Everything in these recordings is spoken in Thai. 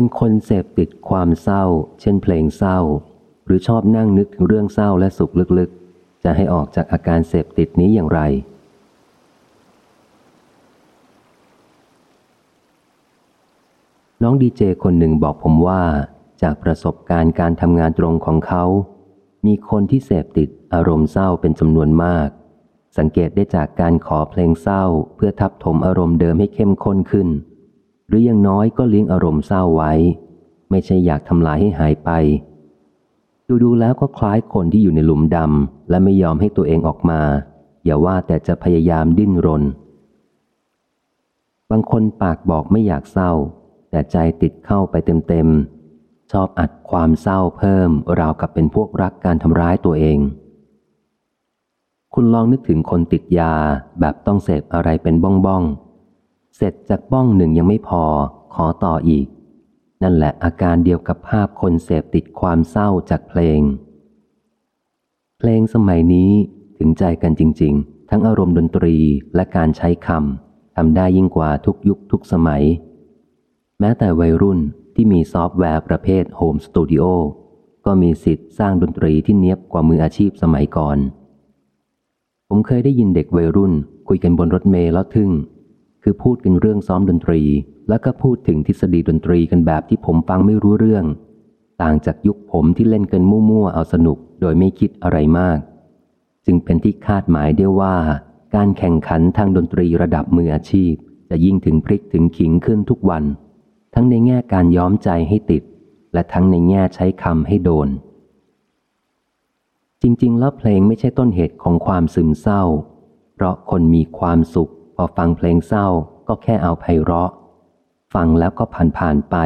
เป็นคนเสพติดความเศร้า เช่นเพลงเศร้า หรือชอบนั่งนึกถึงเรื่องเศร้าและสุขลึกๆ จะให้ออกจากอาการเสพติดนี้อย่างไร น้องดีเจคนหนึ่งบอกผมว่า จากประสบการณ์การทำงานตรงของเขา มีคนที่เสพติดอารมณ์เศร้าเป็นจำนวนมาก สังเกตได้จากการขอเพลงเศร้าเพื่อทับถมอารมณ์เดิมให้เข้มข้นขึ้น หรือยังน้อยก็เลี้ยงอารมณ์เศร้าไว้ ไม่ใช่อยากทำลายให้หายไป ดูดูแล้วก็คล้ายคนที่อยู่ในหลุมดำและไม่ยอมให้ตัวเองออกมา อย่าว่าแต่จะพยายามดิ้นรน บางคนปากบอกไม่อยากเศร้า แต่ใจติดเข้าไปเต็มๆ ชอบอัดความเศร้าเพิ่มราวกับเป็นพวกรักการทำร้ายตัวเองคุณลองนึกถึงคนติดยาแบบต้องเสพอะไรเป็นบ้องบ้องๆ เสร็จจากบ้องหนึ่งยังไม่พอ ขอต่ออีก นั่นแหละอาการเดียวกับภาพคนเสพติดความเศร้าจากเพลง เพลงสมัยนี้ถึงใจกันจริง ๆ ทั้งอารมณ์ดนตรีและการใช้คำทำได้ยิ่งกว่าทุกยุคทุกสมัย แม้แต่วัยรุ่นที่มีซอฟต์แวร์ประเภทโฮมสตูดิโอก็มีสิทธิ์สร้างดนตรีที่เนียบกว่ามืออาชีพสมัยก่อน ผมเคยได้ยินเด็กวัยรุ่นคุยกันบนรถเมล์แล้วทึ่ง คือพูดกันเรื่องซ้อมดนตรี แล้วก็พูดถึงทฤษฎีดนตรีกันแบบที่ผมฟังไม่รู้เรื่อง ต่างจากยุคผมที่เล่นกันมั่วๆเอาสนุกโดยไม่คิดอะไรมาก จึงเป็นที่คาดหมายได้ว่า การแข่งขันทางดนตรีระดับมืออาชีพ จะยิ่งถึงพริกถึงขิงขึ้นทุกวัน ทั้งในแง่การย้อมใจให้ติด และทั้งในแง่ใช้คำให้โดน จริง ๆ แล้วเพลงไม่ใช่ต้นเหตุของความซึมเศร้า เพราะคนมีความสุข อฟังเพลงเศร้าก็แค่เอาไพเราะ ฟังแล้วก็ผ่านผ่านไป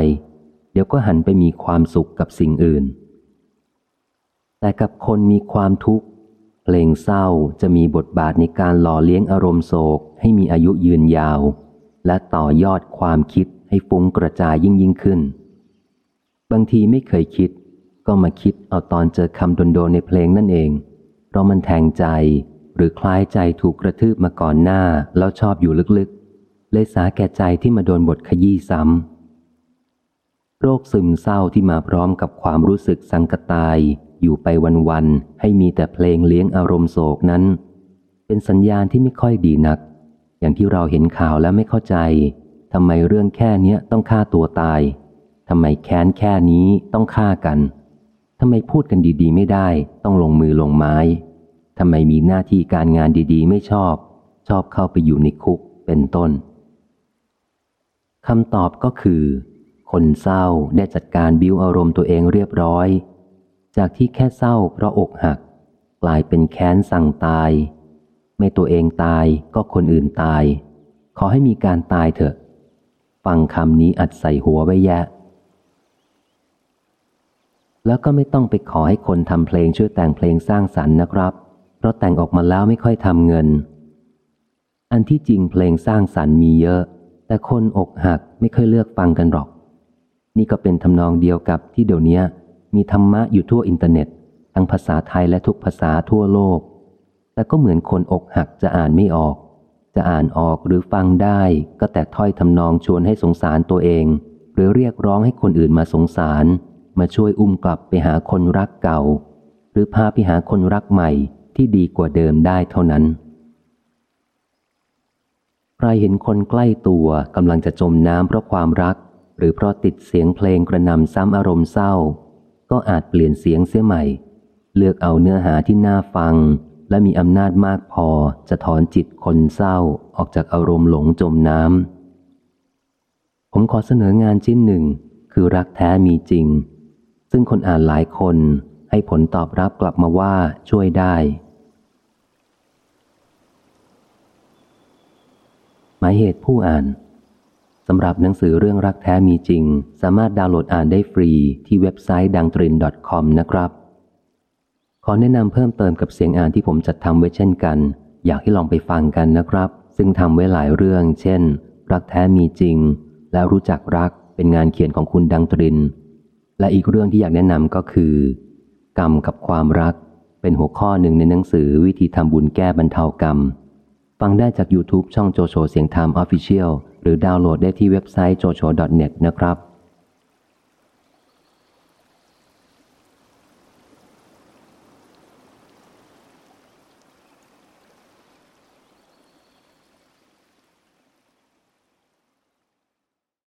เดี๋ยวก็หันไปมีความสุขกับสิ่งอื่น แต่กับคนมีความทุกข์ เพลงเศร้าจะมีบทบาทในการหล่อเลี้ยงอารมณ์โศกให้มีอายุยืนยาว และต่อยอดความคิดให้ฟุ้งกระจายยิ่งยิ่งขึ้น บางทีไม่เคยคิด ก็มาคิดเอาตอนเจอคำโดนๆในเพลงนั่นเอง เพราะมันแทงใจ หรือคล้ายใจถูกกระทืบมาก่อนหน้าแล้วชอบอยู่ลึกๆ เลยสาแก่ใจที่มาโดนบทขยี้ซ้ำ โรคซึมเศร้าที่มาพร้อมกับความรู้สึกสังกตาย อยู่ไปวันๆ ให้มีแต่เพลงเลี้ยงอารมณ์โศกนั้น เป็นสัญญาณที่ไม่ค่อยดีนัก อย่างที่เราเห็นข่าวแล้วไม่เข้าใจทำไมเรื่องแค่เนี้ยต้องฆ่าตัวตายทำไมแค้นแค่นี้ต้องฆ่ากันทำไมพูดกันดีๆ ไม่ได้ ต้องลงมือลงไม้ ทำไมมีหน้าที่การงานดีๆ ไม่ชอบ ชอบเข้าไปอยู่ในคุกเป็นต้นคำตอบก็คือ คนเศร้าได้จัดการบิวอารมณ์ตัวเองเรียบร้อย จากที่แค่เศร้าเพราะอกหัก กลายเป็นแค้นสั่งตาย ไม่ตัวเองตายก็คนอื่นตาย ขอให้มีการตายเถอะ ฟังคำนี้อัดใส่หัวไว้แยะ แล้วก็ไม่ต้องไปขอให้คนทำเพลงช่วยแต่งเพลงสร้างสรรค์นะครับ เพราะแต่งออกมาแล้วไม่ค่อยทำเงิน อันที่จริงเพลงสร้างสรรค์มีเยอะ แต่คนอกหักไม่ค่อยเลือกฟังกันหรอก นี่ก็เป็นทำนองเดียวกับที่เดี๋ยวนี้มีธรรมะอยู่ทั่วอินเทอร์เน็ต ทั้งภาษาไทยและทุกภาษาทั่วโลก แต่ก็เหมือนคนอกหักจะอ่านไม่ออก จะอ่านออกหรือฟังได้ก็แต่ถ้อยทำนองชวนให้สงสารตัวเอง หรือเรียกร้องให้คนอื่นมาสงสาร มาช่วยอุ้มกลับไปหาคนรักเก่า หรือพาไปหาคนรักใหม่ ที่ดีกว่าเดิมได้เท่านั้น ใครเห็นคนใกล้ตัวกำลังจะจมน้ำเพราะความรัก หรือเพราะติดเสียงเพลงกระนำซ้ำอารมณ์เศร้า ก็อาจเปลี่ยนเสียงเสียใหม่ เลือกเอาเนื้อหาที่น่าฟัง และมีอำนาจมากพอจะถอนจิตคนเศร้าออกจากอารมณ์หลงจมน้ำ ผมขอเสนองานชิ้นหนึ่งคือรักแท้มีจริง ซึ่งคนอ่านหลายคน ให้ผลตอบรับกลับมาว่าช่วยได้ หมายเหตุผู้อ่านสำหรับหนังสือเรื่องรักแท้มีจริง สามารถดาวน์โหลดอ่านได้ฟรีที่เว็บไซต์ดังตริน .com นะครับ ขอแนะนำเพิ่มเติมกับเสียงอ่านที่ผมจัดทำไว้เช่นกัน อยากให้ลองไปฟังกันนะครับ ซึ่งทำไว้หลายเรื่อง เช่น รักแท้มีจริง แล้วรู้จักรักเป็นงานเขียนของคุณดังตริน และอีกเรื่องที่อยากแนะนำก็คือ กรรมกับความรัก เป็นหัวข้อหนึ่งในหนังสือวิธีทำบุญแก้บรรเทากรรม ฟังได้จาก YouTube ช่องโจโฉเสียงธรรมออฟฟิเชียลหรือดาวน์โหลดได้ที่เว็บไซต์ jojo.net นะครับ